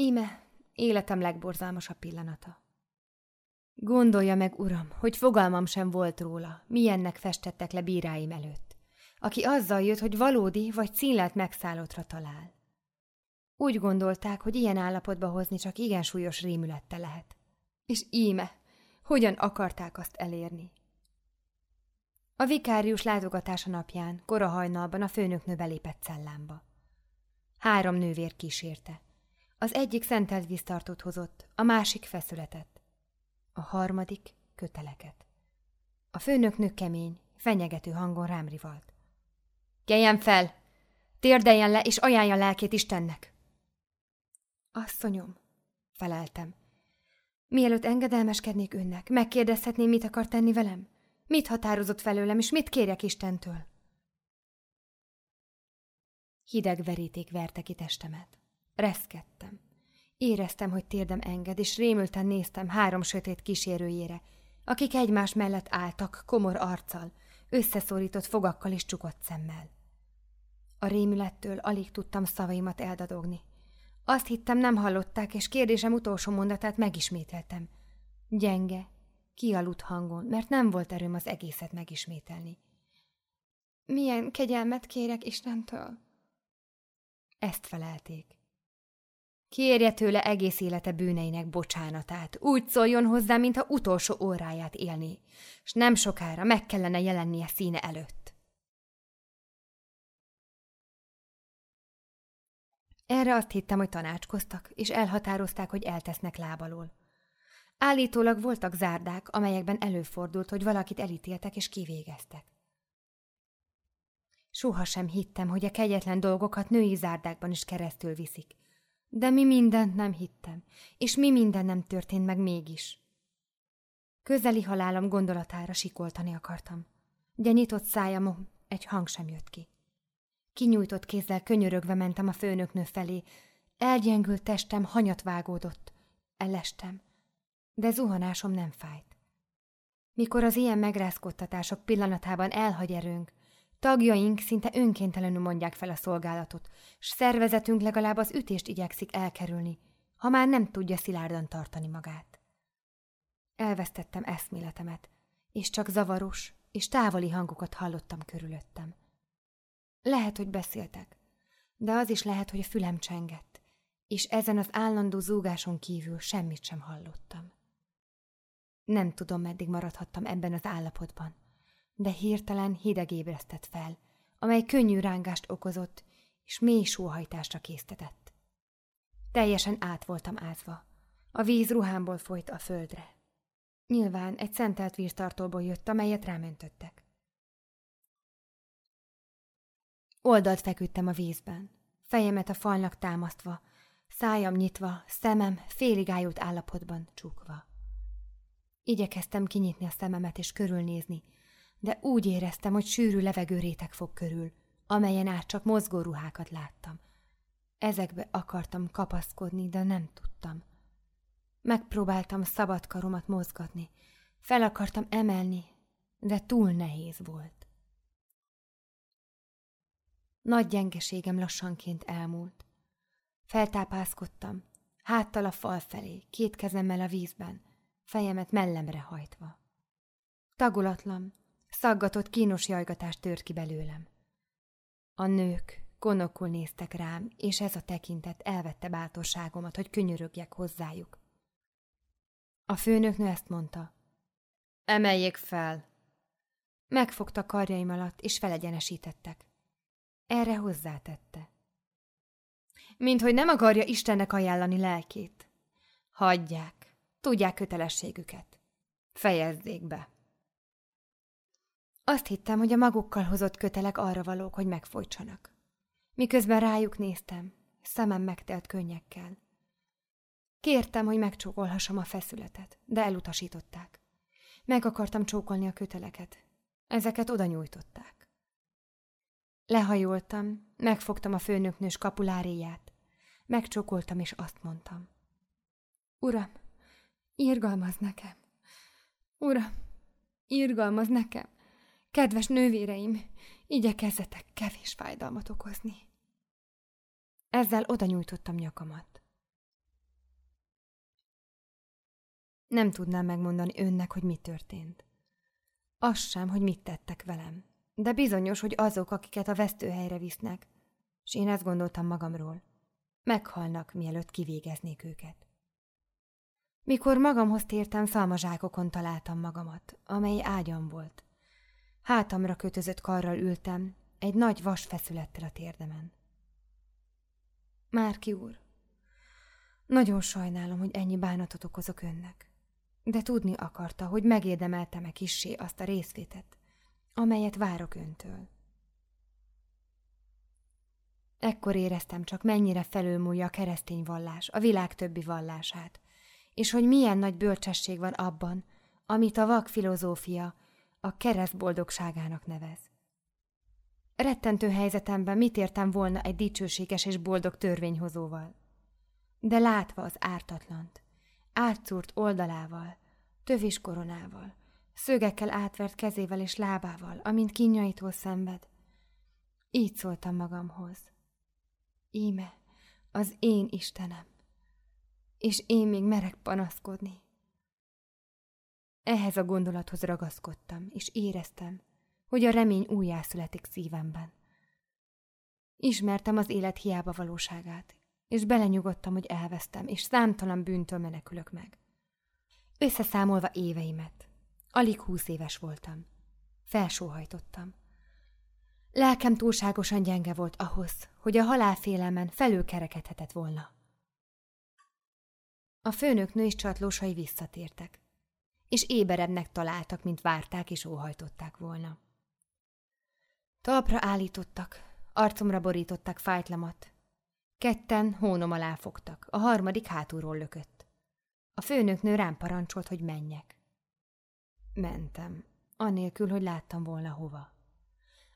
Íme, életem legborzalmasabb pillanata. Gondolja meg, uram, hogy fogalmam sem volt róla, milyennek festettek le bíráim előtt, aki azzal jött, hogy valódi vagy címlelt megszállottra talál. Úgy gondolták, hogy ilyen állapotba hozni csak igen súlyos rémülettel lehet. És íme, hogyan akarták azt elérni? A vikárius látogatása napján, kora hajnalban a főnöknő belépett cellámba. Három nővér kísérte. Az egyik szentelt víztartót hozott, a másik feszületet, a harmadik köteleket. A főnöknő kemény, fenyegető hangon rám rivalt. Keljen fel! Térdeljen le, és ajánlja lelkét Istennek! Asszonyom, feleltem. Mielőtt engedelmeskednék önnek, megkérdezhetném, mit akar tenni velem? Mit határozott felőlem, és mit kérjek Istentől? Hideg veríték verte ki testemet. Reszkedtem. Éreztem, hogy térdem enged, és rémülten néztem három sötét kísérőjére, akik egymás mellett álltak, komor arccal, összeszorított fogakkal és csukott szemmel. A rémülettől alig tudtam szavaimat eldadogni. Azt hittem, nem hallották, és kérdésem utolsó mondatát megismételtem. Gyenge, kialudt hangon, mert nem volt erőm az egészet megismételni. Milyen kegyelmet kérek Istentől? Ezt felelték. Kérje tőle egész élete bűneinek bocsánatát, úgy szóljon hozzá, mintha utolsó óráját élni, és nem sokára meg kellene jelennie színe előtt. Erre azt hittem, hogy tanácskoztak, és elhatározták, hogy eltesznek lábalól. Állítólag voltak zárdák, amelyekben előfordult, hogy valakit elítéltek és kivégeztek. Soha sem hittem, hogy a kegyetlen dolgokat női zárdákban is keresztül viszik. De mi mindent nem hittem, és mi minden nem történt meg mégis. Közeli halálom gondolatára sikoltani akartam, de nyitott szájamon egy hang sem jött ki. Kinyújtott kézzel könyörögve mentem a főnöknő felé, elgyengült testem hanyat vágódott. Elestem, de zuhanásom nem fájt. Mikor az ilyen megrázkodtatások pillanatában elhagy erőnk, tagjaink szinte önkéntelenül mondják fel a szolgálatot, s szervezetünk legalább az ütést igyekszik elkerülni, ha már nem tudja szilárdan tartani magát. Elvesztettem eszméletemet, és csak zavaros és távoli hangokat hallottam körülöttem. Lehet, hogy beszéltek, de az is lehet, hogy a fülem csengett, és ezen az állandó zúgáson kívül semmit sem hallottam. Nem tudom, meddig maradhattam ebben az állapotban, de hirtelen hideg ébresztett fel, amely könnyű rángást okozott, és mély sóhajtásra késztetett. Teljesen át voltam ázva. A víz ruhámból folyt a földre. Nyilván egy szentelt víztartóból jött, amelyet rámentöttek. Oldalt feküdtem a vízben, fejemet a falnak támasztva, szájam nyitva, szemem félig ájult állapotban csukva. Igyekeztem kinyitni a szememet és körülnézni, de úgy éreztem, hogy sűrű levegőrétek fog körül, amelyen át csak mozgó ruhákat láttam. Ezekbe akartam kapaszkodni, de nem tudtam. Megpróbáltam szabad karomat mozgatni, fel akartam emelni, de túl nehéz volt. Nagy gyengeségem lassanként elmúlt. Feltápászkodtam, háttal a fal felé, két kezemmel a vízben, fejemet mellemre hajtva. Tagulatlan, szaggatott kínos jajgatás tört ki belőlem. A nők konokul néztek rám, és ez a tekintet elvette bátorságomat, hogy könyörögjek hozzájuk. A főnöknő ezt mondta. Emeljék fel! Megfogta karjaim alatt, és felegyenesítettek. Erre hozzátette. Mint hogy nem akarja Istennek ajánlani lelkét. Hagyják, tudják kötelességüket. Fejezzék be. Azt hittem, hogy a magukkal hozott kötelek arra valók, hogy megfojtsanak. Miközben rájuk néztem, szemem megtelt könnyekkel. Kértem, hogy megcsókolhassam a feszületet, de elutasították. Meg akartam csókolni a köteleket. Ezeket oda nyújtották. Lehajoltam, megfogtam a főnöknős kapuláréját. Megcsókoltam, és azt mondtam. Uram, írgalmaz nekem. Uram, írgalmaz nekem. Kedves nővéreim, igyekezzetek kevés fájdalmat okozni. Ezzel oda nyújtottam nyakamat. Nem tudnám megmondani önnek, hogy mi történt. Az sem, hogy mit tettek velem. De bizonyos, hogy azok, akiket a vesztőhelyre visznek, és én ezt gondoltam magamról, meghalnak, mielőtt kivégeznék őket. Mikor magamhoz tértem, szalmazsákokon találtam magamat, amely ágyam volt. Hátamra kötözött karral ültem, egy nagy vas feszülettel a térdemen. Márki úr, nagyon sajnálom, hogy ennyi bánatot okozok önnek, de tudni akarta, hogy megérdemeltem-e kissé azt a részvétet, amelyet várok öntől. Ekkor éreztem csak, mennyire felülmúlja a keresztény vallás, a világ többi vallását, és hogy milyen nagy bölcsesség van abban, amit a vak filozófia a kereszt boldogságának nevez. Rettentő helyzetemben mit értem volna egy dicsőséges és boldog törvényhozóval? De látva az ártatlant, átszúrt oldalával, tövis koronával, szögekkel átvert kezével és lábával, amint kinnyaitól szenved, így szóltam magamhoz. Íme, az én Istenem, és én még merek panaszkodni. Ehhez a gondolathoz ragaszkodtam, és éreztem, hogy a remény újjászületik szívemben. Ismertem az élet hiába valóságát, és belenyugodtam, hogy elvesztem, és számtalan bűntől menekülök meg. Összeszámolva éveimet, alig húsz éves voltam. Felsóhajtottam. Lelkem túlságosan gyenge volt ahhoz, hogy a halálfélelmen felülkerekedhetett volna. A főnöknő és csatlósai visszatértek, és éberebbnek találtak, mint várták és óhajtották volna. Talpra állítottak, arcomra borítottak fájtlamat. Ketten hónom alá fogtak, a harmadik hátulról lökött. A főnöknő rám parancsolt, hogy menjek. Mentem, anélkül, hogy láttam volna hova.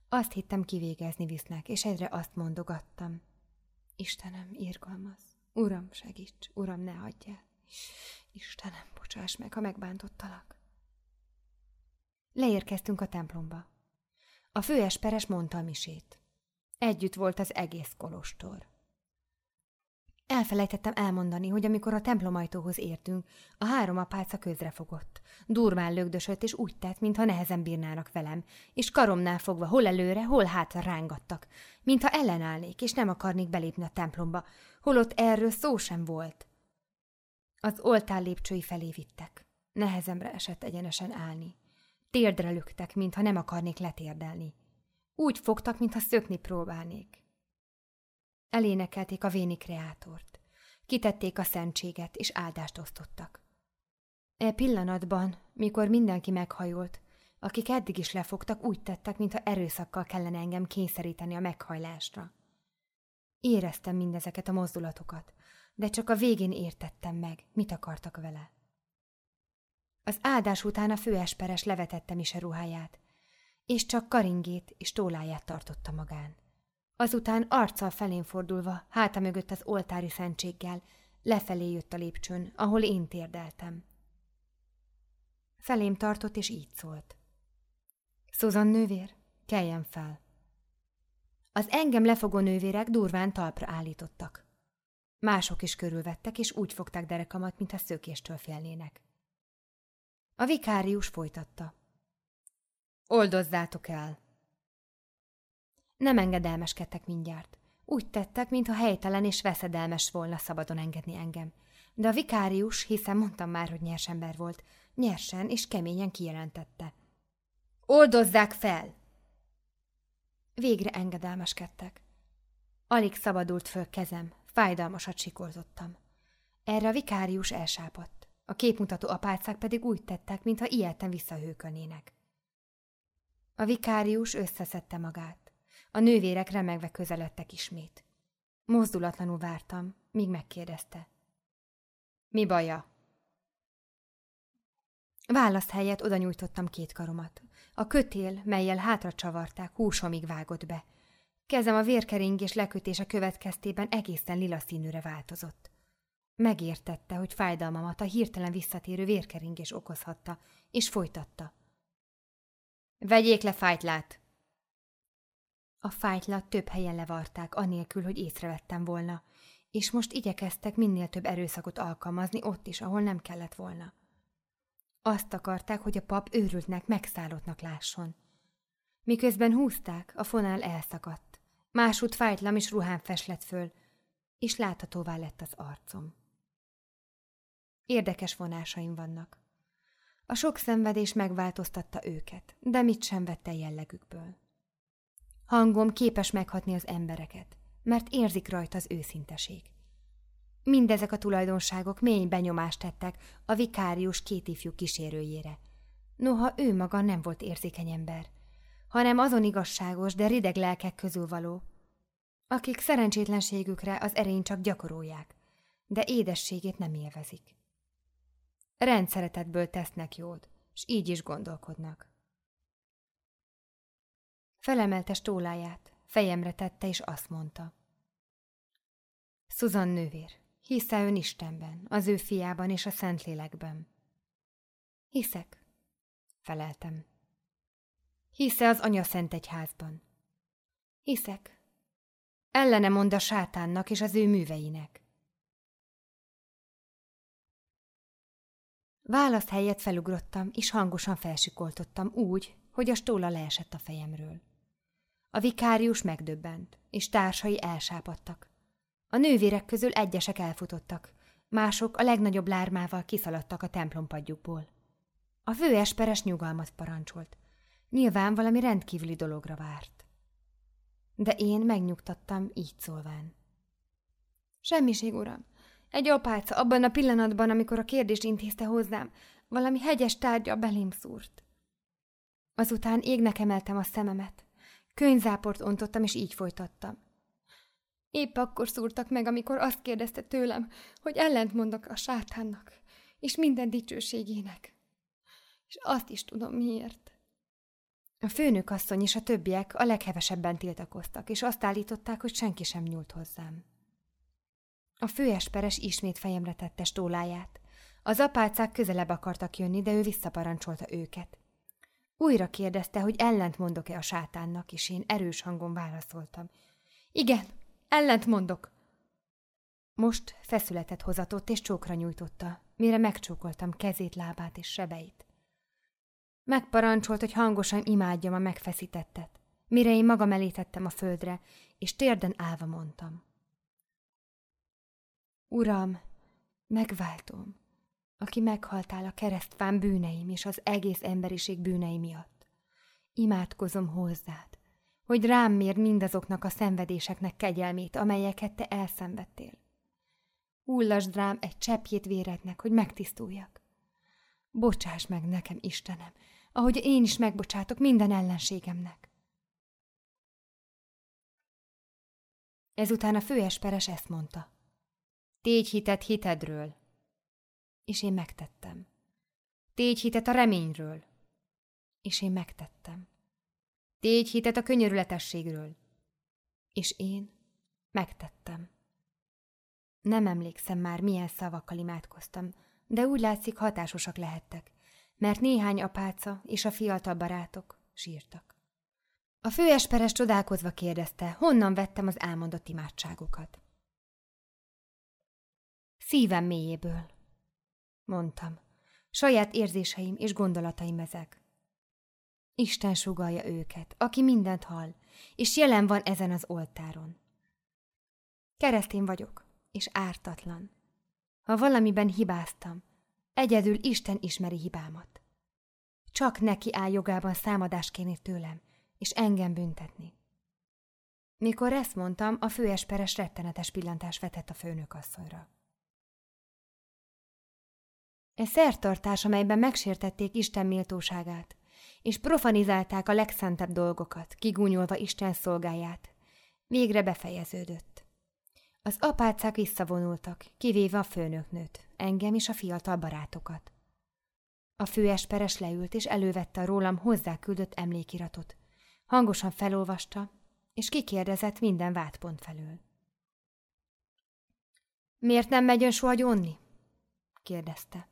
Azt hittem kivégezni visznek, és egyre azt mondogattam. Istenem, irgalmaz. Uram, segíts, Uram, ne hagyjál. Istenem, bocsáss meg, ha megbántottalak. Leérkeztünk a templomba. A főesperes mondta a misét. Együtt volt az egész kolostor. Elfelejtettem elmondani, hogy amikor a templomajtóhoz értünk, a három apáca közrefogott. Durván lögdösött, és úgy tett, mintha nehezen bírnának velem, és karomnál fogva hol előre, hol hátra rángattak, mintha ellenállnék, és nem akarnék belépni a templomba, holott erről szó sem volt. Az oltár lépcsői felé vittek. Nehezemre esett egyenesen állni. Térdre löktek, mintha nem akarnék letérdelni. Úgy fogtak, mintha szökni próbálnék. Elénekelték a véni kreátort. Kitették a szentséget, és áldást osztottak. E pillanatban, mikor mindenki meghajolt, akik eddig is lefogtak, úgy tettek, mintha erőszakkal kellene engem kényszeríteni a meghajlásra. Éreztem mindezeket a mozdulatokat, de csak a végén értettem meg, mit akartak vele. Az áldás után a főesperes levetette Mise ruháját, és csak karingét és tóláját tartotta magán. Azután arccal felén fordulva, háta mögött az oltári szentséggel, lefelé jött a lépcsőn, ahol én térdeltem. Felém tartott, és így szólt. Szuzan nővér, keljen fel! Az engem lefogó nővérek durván talpra állítottak. Mások is körülvettek, és úgy fogták derekamat, mintha szökéstől félnének. A vikárius folytatta. Oldozzátok el! Nem engedelmeskedtek mindjárt. Úgy tettek, mintha helytelen és veszedelmes volna szabadon engedni engem. De a vikárius, hiszen mondtam már, hogy nyers ember volt, nyersen és keményen kijelentette. Oldozzák fel! Végre engedelmeskedtek. Alig szabadult föl kezem, fájdalmasat sikorzottam. Erre a vikárius elsápadt. A képmutató apácák pedig úgy tettek, mintha ilyeten visszahőkölnének. A vikárius összeszedte magát. A nővérek remegve közeledtek ismét. Mozdulatlanul vártam, míg megkérdezte. Mi baja? Válasz helyett oda nyújtottam két karomat. A kötél, melyel hátra csavarták, húsomig vágott be. Kezem a vérkeringés lekötése következtében egészen lila színűre változott. Megértette, hogy fájdalmamat a hirtelen visszatérő vérkeringés okozhatta, és folytatta. Vegyék le fájtlát! A fájtlat több helyen levarták, anélkül, hogy észrevettem volna, és most igyekeztek minél több erőszakot alkalmazni ott is, ahol nem kellett volna. Azt akarták, hogy a pap őrültnek, megszállottnak lásson. Miközben húzták, a fonál elszakadt. Másút fájtlam és ruhán feslett föl, és láthatóvá lett az arcom. Érdekes vonásaim vannak. A sok szenvedés megváltoztatta őket, de mit sem vette jellegükből. Hangom képes meghatni az embereket, mert érzik rajta az őszinteség. Mindezek a tulajdonságok mély benyomást tettek a vikárius két ifjú kísérőjére. Noha ő maga nem volt érzékeny ember, hanem azon igazságos, de rideg lelkek közül való, akik szerencsétlenségükre az erény csak gyakorolják, de édességét nem élvezik. Rendszeretetből tesznek jót, s így is gondolkodnak. Felemelte stóláját, fejemre tette, és azt mondta. Susan nővér, hisze ön Istenben, az ő fiában és a Szentlélekben. Hiszek, feleltem. Hisze az Anya Szent Egyházban. Hiszek. Ellene mond a sátánnak és az ő műveinek. Válasz helyett felugrottam, és hangosan felsikoltottam úgy, hogy a stóla leesett a fejemről. A vikárius megdöbbent, és társai elsápadtak. A nővérek közül egyesek elfutottak, mások a legnagyobb lármával kiszaladtak a templompadjukból. A főesperes nyugalmat parancsolt. Nyilván valami rendkívüli dologra várt. De én megnyugtattam, így szólván. Semmiség, uram. Egy apáca abban a pillanatban, amikor a kérdést intézte hozzám, valami hegyes tárgya belém szúrt. Azután égnek emeltem a szememet. Könyzáport ontottam, és így folytattam. Épp akkor szúrtak meg, amikor azt kérdezte tőlem, hogy ellent mondok a sátánnak, és minden dicsőségének. És azt is tudom miért. A főnök asszony és a többiek a leghevesebben tiltakoztak, és azt állították, hogy senki sem nyúlt hozzám. A főesperes ismét fejemre tette stóláját. Az apácák közelebb akartak jönni, de ő visszaparancsolta őket. Újra kérdezte, hogy ellent mondok-e a sátánnak, és én erős hangon válaszoltam. Igen, ellent mondok. Most feszületet hozatott és csókra nyújtotta, mire megcsókoltam kezét, lábát és sebeit. Megparancsolt, hogy hangosan imádjam a megfeszítettet, mire én magam elé tettem a földre, és térden állva mondtam. Uram, megváltom, aki meghaltál a keresztfán bűneim és az egész emberiség bűnei miatt. Imádkozom hozzád, hogy rám mér mindazoknak a szenvedéseknek kegyelmét, amelyeket te elszenvedtél. Hullasd rám egy cseppjét vérednek, hogy megtisztuljak. Bocsáss meg nekem, Istenem, ahogy én is megbocsátok minden ellenségemnek. Ezután a főesperes ezt mondta. Tégy hitet hitedről. És én megtettem. Tégy hitet a reményről. És én megtettem. Tégy hitet a könyörületességről. És én megtettem. Nem emlékszem már, milyen szavakkal imádkoztam, de úgy látszik hatásosak lehettek, mert néhány apáca és a fiatal barátok sírtak. A főesperes csodálkozva kérdezte, honnan vettem az elmondott imádságokat. Szívem mélyéből, mondtam. Saját érzéseim és gondolataim ezek. Isten sugalja őket, aki mindent hall, és jelen van ezen az oltáron. Keresztén vagyok, és ártatlan. Ha valamiben hibáztam, egyedül Isten ismeri hibámat. Csak neki áll jogában számadást kérni tőlem, és engem büntetni. Mikor ezt mondtam, a főesperes rettenetes pillantás vetett a főnökasszonyra. Egy szertartás, amelyben megsértették Isten méltóságát, és profanizálták a legszentebb dolgokat, kigúnyolva Isten szolgáját, végre befejeződött. Az apácák visszavonultak, kivéve a főnöknőt, engem és a fiatal barátokat. A főesperes leült, és elővette a rólam hozzá küldött emlékiratot. Hangosan felolvasta, és kikérdezett minden vádpont felől. Miért nem megy ön soha gyónni? kérdezte.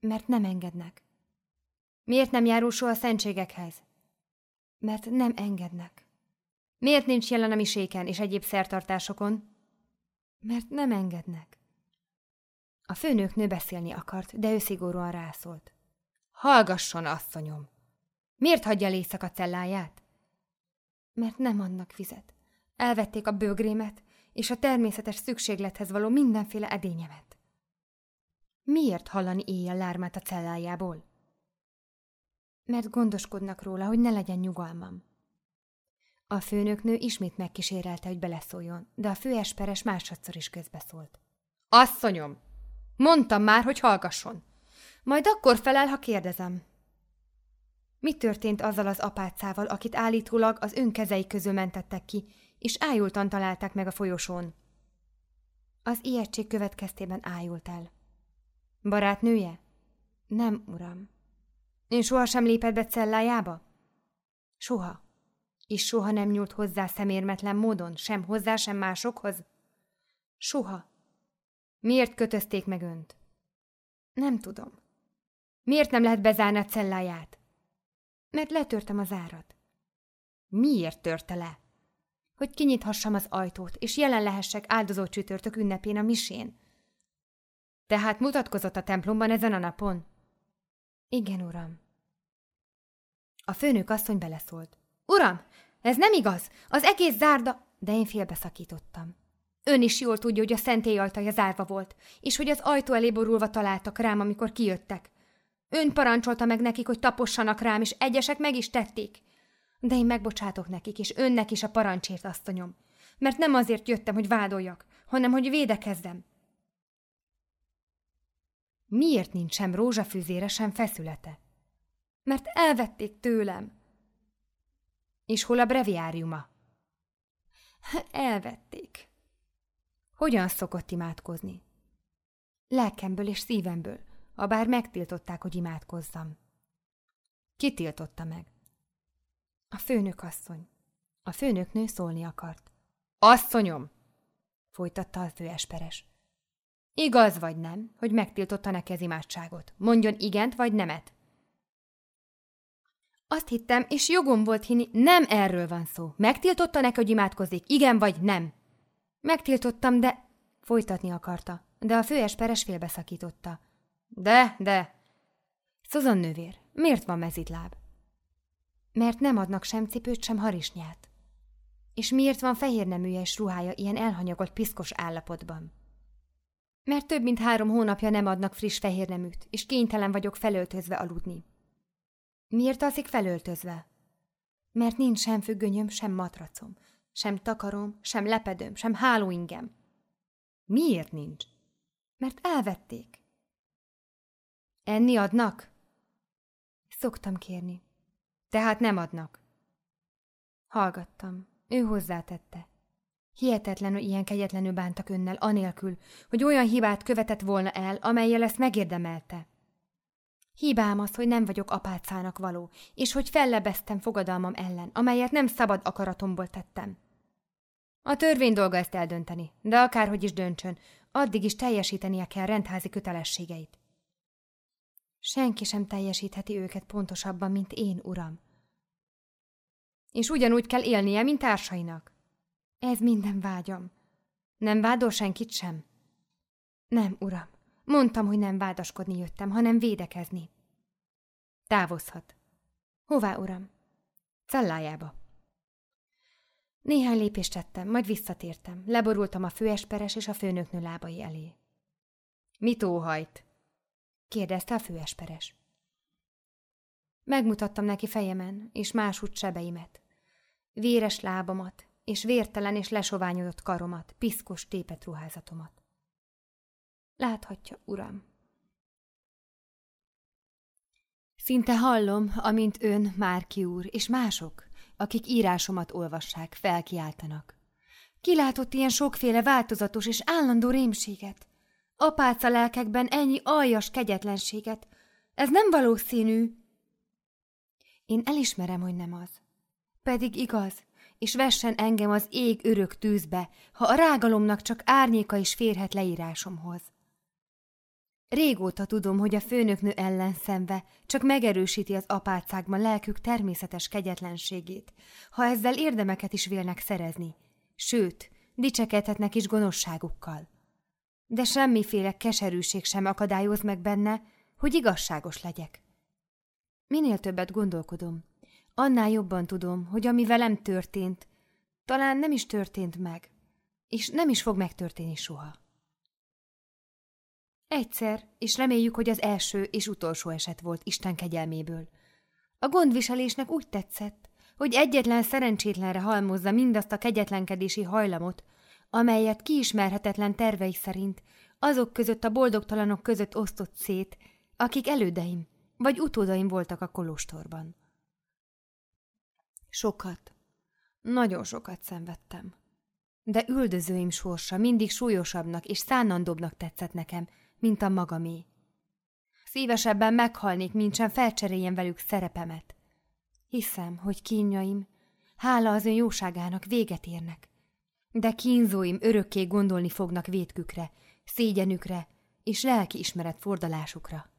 Mert nem engednek. Miért nem járul soha a szentségekhez? Mert nem engednek. Miért nincs jelen a miséken és egyéb szertartásokon? Mert nem engednek. A főnöknő beszélni akart, de ő szigorúan rászólt. Hallgasson, asszonyom! Miért hagyja el éjszaka celláját? Mert nem adnak vizet. Elvették a bőgrémet, és a természetes szükséglethez való mindenféle edényemet. Miért hallani éjjel lármát a cellájából? Mert gondoskodnak róla, hogy ne legyen nyugalmam. A főnöknő ismét megkísérelte, hogy beleszóljon, de a főesperes másodszor is közbeszólt. Asszonyom! Mondtam már, hogy hallgasson. Majd akkor felel, ha kérdezem. Mi történt azzal az apácával, akit állítólag az önkezei közül mentettek ki, és ájultan találták meg a folyosón? Az ijegység következtében ájult el. Barátnője? Nem, uram. Ön sohasem lépett be cellájába? Soha. És soha nem nyúlt hozzá szemérmetlen módon, sem hozzá, sem másokhoz? Soha. Miért kötözték meg önt? Nem tudom. Miért nem lehet bezárni a celláját? Mert letörtem az árat. Miért törte le? Hogy kinyithassam az ajtót, és jelen lehessek áldozó csütörtök ünnepén a misén. Tehát mutatkozott a templomban ezen a napon? Igen, uram. A főnök asszony beleszólt. Uram, ez nem igaz! Az egész zárda... De én félbeszakítottam. Ön is jól tudja, hogy a szentély ajtaja zárva volt, és hogy az ajtó elé borulva találtak rám, amikor kijöttek. Ön parancsolta meg nekik, hogy tapossanak rám, és egyesek meg is tették. De én megbocsátok nekik, és önnek is a parancsért, asszonyom. Mert nem azért jöttem, hogy vádoljak, hanem hogy védekezzem. Miért nincs sem rózsafűzére, sem feszülete? Mert elvették tőlem. És hol a breviáriuma? Elvették. Hogyan szokott imádkozni? Lelkemből és szívemből, ha bár megtiltották, hogy imádkozzam. Ki tiltotta meg? A főnök asszony. A főnöknő szólni akart. Asszonyom! folytatta a főesperes. Igaz vagy nem, hogy megtiltotta neki az imádságot? Mondjon igent vagy nemet. Azt hittem, és jogom volt hinni, nem erről van szó. Megtiltotta neki, hogy imádkozik, igen vagy nem? Megtiltottam, de... Folytatni akarta, de a főesperes félbeszakította. De, de... Szuzan nővér, miért van mezitláb? Mert nem adnak sem cipőt, sem harisnyát. És miért van fehér neműje és ruhája ilyen elhanyagolt piszkos állapotban? Mert több mint három hónapja nem adnak friss fehér neműt, és kénytelen vagyok felöltözve aludni. Miért alszik felöltözve? Mert nincs sem függönyöm, sem matracom, sem takarom, sem lepedőm, sem hálóingem. Miért nincs? Mert elvették. Enni adnak? Szoktam kérni. Tehát nem adnak. Hallgattam. Ő hozzátette. Hihetetlen, hogy ilyen kegyetlenül bántak önnel, anélkül, hogy olyan hibát követett volna el, amelyel ezt megérdemelte. Hibám az, hogy nem vagyok apácának való, és hogy fellebeztem fogadalmam ellen, amelyet nem szabad akaratomból tettem. A törvény dolga ezt eldönteni, de akárhogy is döntsön, addig is teljesítenie kell rendházi kötelességeit. Senki sem teljesítheti őket pontosabban, mint én, uram. És ugyanúgy kell élnie, mint társainak. Ez minden vágyam. Nem vádol senkit sem? Nem, uram. Mondtam, hogy nem vádaskodni jöttem, hanem védekezni. Távozhat. Hová, uram? Cellájába. Néhány lépést tettem, majd visszatértem. Leborultam a főesperes és a főnöknő lábai elé. Mit óhajt? kérdezte a főesperes. Megmutattam neki fejemen és másút sebeimet. Véres lábamat, és vértelen és lesoványodott karomat, piszkos tépet ruházatomat. Láthatja, uram. Szinte hallom, amint ön, Márki úr, és mások, akik írásomat olvassák, felkiáltanak. Kilátott ilyen sokféle változatos és állandó rémséget? Apáca lelkekben ennyi aljas kegyetlenséget? Ez nem valószínű. Én elismerem, hogy nem az. Pedig igaz, és vessen engem az ég örök tűzbe, ha a rágalomnak csak árnyéka is férhet leírásomhoz. Régóta tudom, hogy a főnöknő ellen szemve csak megerősíti az apácákban lelkük természetes kegyetlenségét, ha ezzel érdemeket is vélnek szerezni, sőt, dicsekedhetnek is gonoszságukkal. de semmiféle keserűség sem akadályoz meg benne, hogy igazságos legyek. Minél többet gondolkodom, annál jobban tudom, hogy ami velem történt, talán nem is történt meg, és nem is fog megtörténni soha. Egyszer, és reméljük, hogy az első és utolsó eset volt Isten kegyelméből. A gondviselésnek úgy tetszett, hogy egyetlen szerencsétlenre halmozza mindazt a kegyetlenkedési hajlamot, amelyet kiismerhetetlen tervei szerint azok között a boldogtalanok között osztott szét, akik elődeim vagy utódaim voltak a kolostorban. Sokat, nagyon sokat szenvedtem. De üldözőim sorsa mindig súlyosabbnak és szánandóbbnak tetszett nekem, mint a magamé. Szívesebben meghalnék, mint sem felcseréljen velük szerepemet. Hiszem, hogy kínjaim, hála az ön jóságának véget érnek. De kínzóim örökké gondolni fognak vétkükre, szégyenükre és lelki ismeret fordalásukra.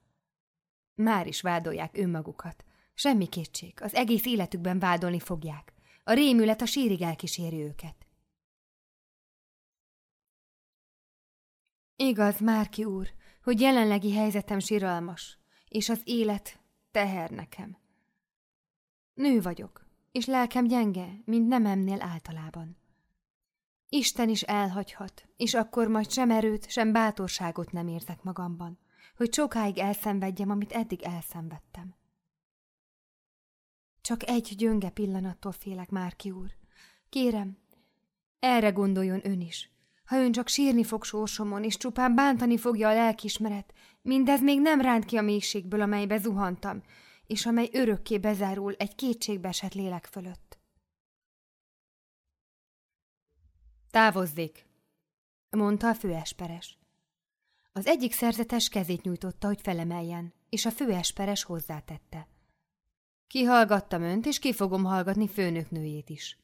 Már is vádolják önmagukat. Semmi kétség, az egész életükben vádolni fogják. A rémület a sírig elkíséri őket. Igaz, Márki úr, hogy jelenlegi helyzetem síralmas, és az élet teher nekem. Nő vagyok, és lelkem gyenge, mint nememnél általában. Isten is elhagyhat, és akkor majd sem erőt, sem bátorságot nem érzek magamban, hogy sokáig elszenvedjem, amit eddig elszenvedtem. Csak egy gyönge pillanattól félek, Márki úr. Kérem, erre gondoljon ön is. Ha ön csak sírni fog sorsomon, és csupán bántani fogja a lelkismeret, mindez még nem ránt ki a mélységből, amelybe zuhantam, és amely örökké bezárul egy kétségbeesett lélek fölött. Távozzék, mondta a főesperes. Az egyik szerzetes kezét nyújtotta, hogy felemeljen, és a főesperes hozzátette. Kihallgattam önt, és ki fogom hallgatni főnöknőjét is.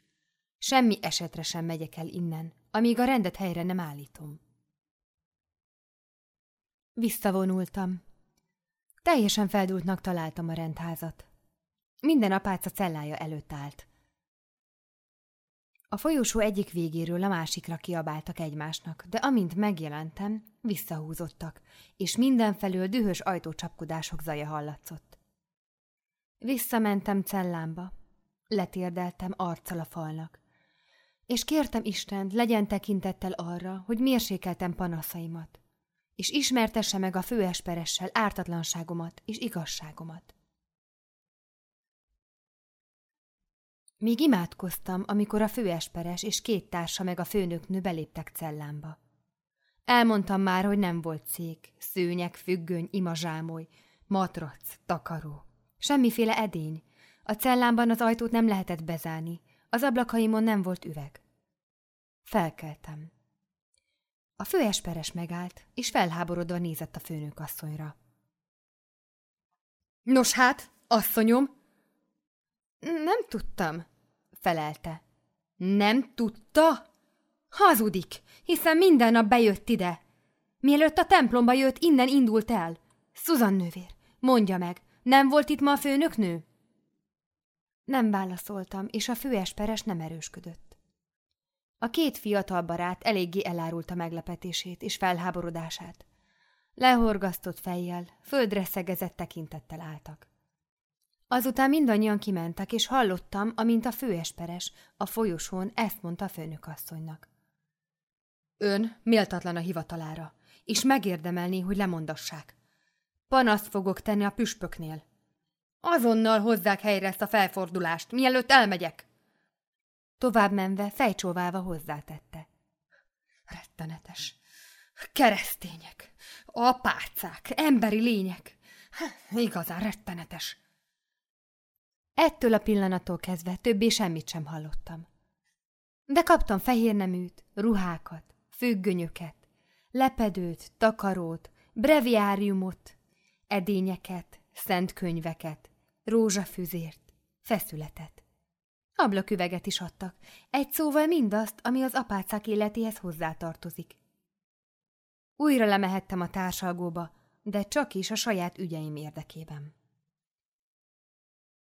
Semmi esetre sem megyek el innen, amíg a rendet helyre nem állítom. Visszavonultam. Teljesen feldultnak találtam a rendházat. Minden apáca cellája előtt állt. A folyosó egyik végéről a másikra kiabáltak egymásnak, de amint megjelentem, visszahúzottak, és mindenfelől dühös ajtócsapkodások zaja hallatszott. Visszamentem cellámba, letérdeltem arccal a falnak, és kértem Istent, legyen tekintettel arra, hogy mérsékeltem panaszaimat, és ismertesse meg a főesperessel ártatlanságomat és igazságomat. Még imádkoztam, amikor a főesperes és két társa meg a főnöknő beléptek cellámba. Elmondtam már, hogy nem volt szék, szőnyek, függöny, imazsámoly, matrac, takaró. Semmiféle edény. A cellámban az ajtót nem lehetett bezárni, az ablakaimon nem volt üveg. Felkeltem. A főesperes megállt, és felháborodva nézett a főnök asszonyra. Nos hát, asszonyom, nem tudtam, felelte. Nem tudta? Hazudik, hiszen minden nap bejött ide. Mielőtt a templomba jött, innen indult el. Susan nővér, mondja meg, nem volt itt ma a főnöknő? Nem válaszoltam, és a főesperes nem erősködött. A két fiatal barát eléggé elárulta meglepetését és felháborodását. Lehorgasztott fejjel, földre szegezett tekintettel álltak. Azután mindannyian kimentek, és hallottam, amint a főesperes a folyosón ezt mondta a főnökasszonynak. Ön méltatlan a hivatalára, és megérdemelni, hogy lemondassák. Panaszt fogok tenni a püspöknél. Azonnal hozzák helyre ezt a felfordulást, mielőtt elmegyek. Tovább menve, fejcsóválva hozzátette. Rettenetes. Keresztények, apácák, emberi lények. Igazán rettenetes. Ettől a pillanattól kezdve többé semmit sem hallottam. De kaptam fehér neműt, ruhákat, függönyöket, lepedőt, takarót, breviáriumot, edényeket, szent könyveket, rózsafüzért, feszületet. Ablaküveget is adtak, egy szóval mindazt, ami az apácák életéhez hozzátartozik. Újra lemehettem a társalgóba, de csak is a saját ügyeim érdekében.